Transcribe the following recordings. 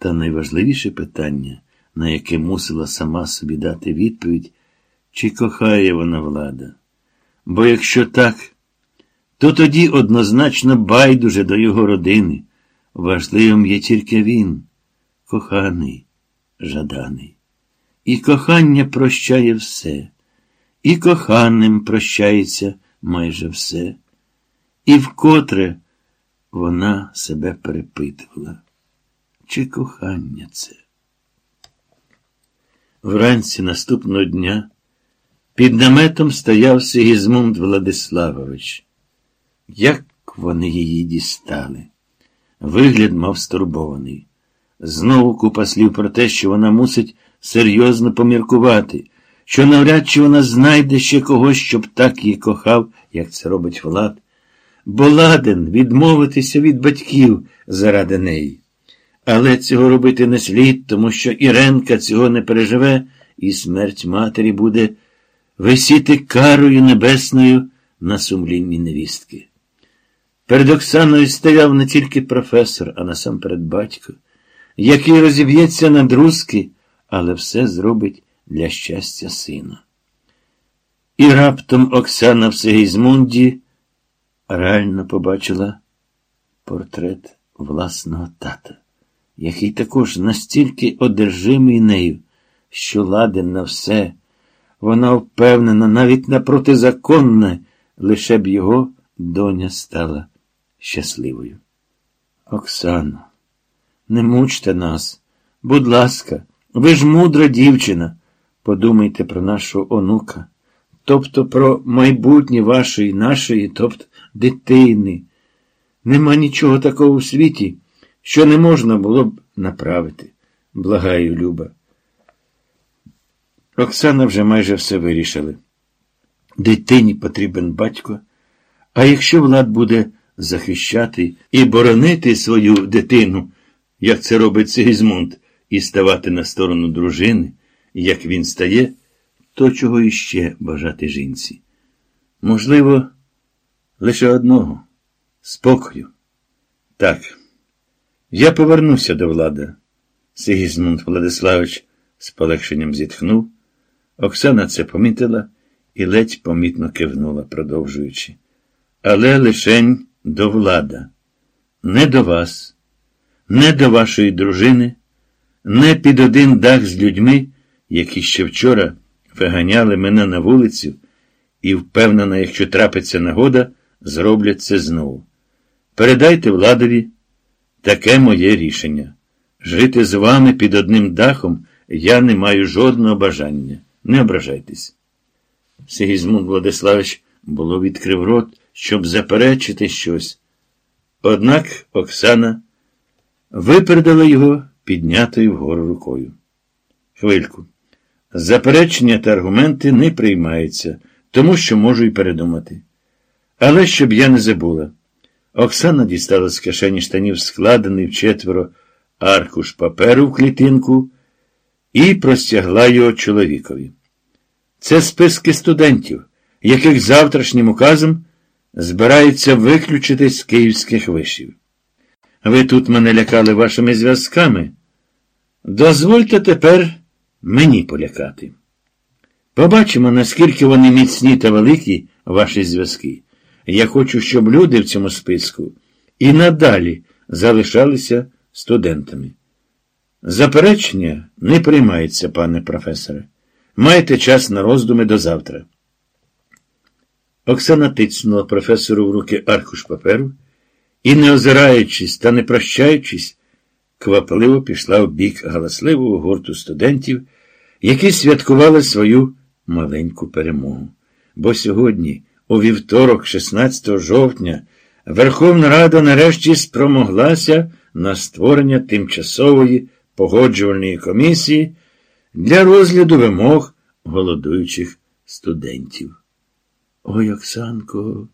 Та найважливіше питання, на яке мусила сама собі дати відповідь, чи кохає вона влада. Бо якщо так, то тоді однозначно байдуже до його родини. Важливим є тільки він, коханий, жаданий. І кохання прощає все, і коханим прощається майже все. І вкотре вона себе перепитувала. Чи кохання це? Вранці наступного дня під наметом стояв Сигізмунд Владиславович. Як вони її дістали? Вигляд мав стурбований. Знову купа слів про те, що вона мусить серйозно поміркувати, що навряд чи вона знайде ще когось, щоб так її кохав, як це робить Влад, бо ладен відмовитися від батьків заради неї. Але цього робити не слід, тому що Іренка цього не переживе, і смерть матері буде висіти карою небесною на сумлінні невістки. Перед Оксаною стояв не тільки професор, а насамперед батько, який розіб'ється на друзки, але все зробить для щастя сина. І раптом Оксана в Сигізмунді реально побачила портрет власного тата, який також настільки одержимий нею, що ладен на все. Вона впевнена, навіть на протизаконне, лише б його доня стала щасливою. Оксано, не мучте нас, будь ласка, ви ж мудра дівчина. Подумайте про нашого онука, тобто про майбутнє вашої, нашої, тобто дитини. Нема нічого такого у світі, що не можна було б направити. Благаю, Люба. Оксана вже майже все вирішили. Дитині потрібен батько, а якщо Влад буде захищати і боронити свою дитину, як це робить Сигізмунд, і ставати на сторону дружини, як він стає, то чого іще бажати жінці? Можливо, лише одного спокою. Так, я повернуся до влада. Сигізмунд Владиславович з полегшенням зітхнув. Оксана це помітила і ледь помітно кивнула, продовжуючи. Але лишень до влада, не до вас, не до вашої дружини, не під один дах з людьми, які ще вчора виганяли мене на вулицю, і, впевнена, якщо трапиться нагода, зроблять це знову. Передайте владові таке моє рішення. Жити з вами під одним дахом я не маю жодного бажання. Не ображайтесь. Сигізмунд Владиславович було відкрив рот, щоб заперечити щось. Однак Оксана випередила його піднятою вгору рукою. Хвильку. Заперечення та аргументи не приймаються, тому що можу й передумати. Але щоб я не забула. Оксана дістала з кишені штанів складений в четверо аркуш паперу в клітинку і простягла його чоловікові. Це списки студентів, яких завтрашнім указом збираються виключити з київських вишів. Ви тут мене лякали вашими зв'язками. Дозвольте тепер мені полякати. Побачимо, наскільки вони міцні та великі ваші зв'язки. Я хочу, щоб люди в цьому списку і надалі залишалися студентами. Заперечення не приймається, пане професоре. Маєте час на роздуми до завтра. Оксана тицнула професору в руки аркуш паперу і, не озираючись та не прощаючись, квапливо пішла в бік галасливого гурту студентів, які святкували свою маленьку перемогу. Бо сьогодні, у вівторок, 16 жовтня, Верховна Рада нарешті спромоглася на створення тимчасової погоджувальної комісії для розгляду вимог голодуючих студентів. Ой, Оксанко,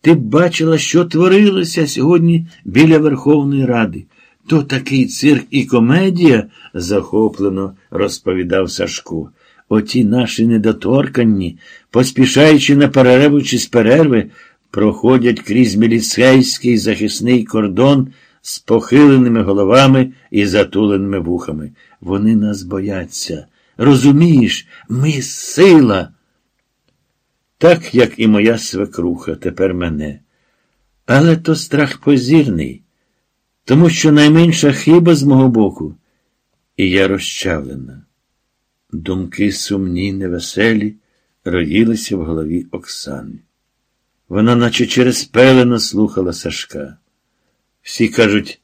ти б бачила, що творилося сьогодні біля Верховної Ради. То такий цирк і комедія, захоплено розповідав Сашко. Оті наші недоторканні, поспішаючи на перерву чи з перерви, проходять крізь міліцейський захисний кордон з похиленими головами і затуленими вухами. Вони нас бояться. Розумієш, ми сила. Так, як і моя свекруха, тепер мене. Але то страх позірний, тому що найменша хиба з мого боку, і я розчавлена. Думки сумні, невеселі, роїлися в голові Оксани. Вона, наче через пелено, слухала Сашка. Всі кажуть,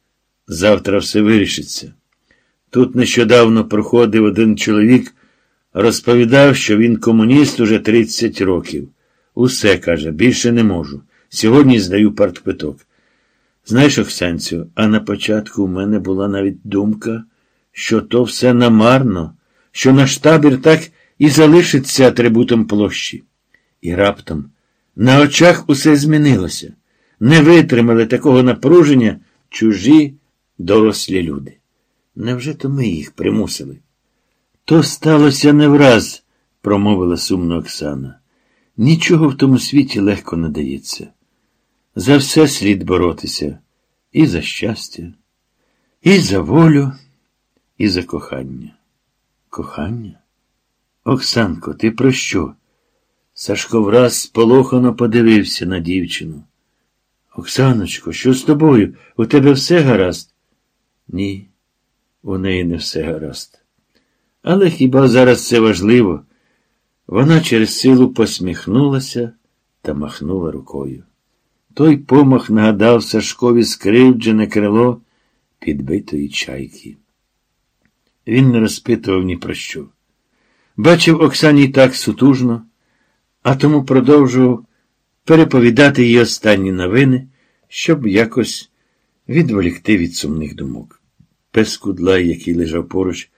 завтра все вирішиться. Тут нещодавно проходив один чоловік, розповідав, що він комуніст уже 30 років. Усе каже, більше не можу. Сьогодні здаю партквиток. Знаєш, Оксанцю, а на початку у мене була навіть думка, що то все намарно, що наш табір так і залишиться атрибутом площі. І раптом на очах усе змінилося. Не витримали такого напруження чужі дорослі люди. Невже то ми їх примусили? То сталося не враз, промовила сумно Оксана. Нічого в тому світі легко не дається. За все слід боротися і за щастя, і за волю, і за кохання. Кохання? Оксанко, ти про що? Сашко враз сполохано подивився на дівчину. Оксаночко, що з тобою? У тебе все гаразд? Ні, у неї не все гаразд. Але хіба зараз це важливо? Вона через силу посміхнулася та махнула рукою. Той помах нагадав Сашкові скривджене крило підбитої чайки. Він не розпитував ні про що. Бачив Оксані так сутужно, а тому продовжував переповідати їй останні новини, щоб якось відволікти від сумних думок. Пес Кудлай, який лежав поруч,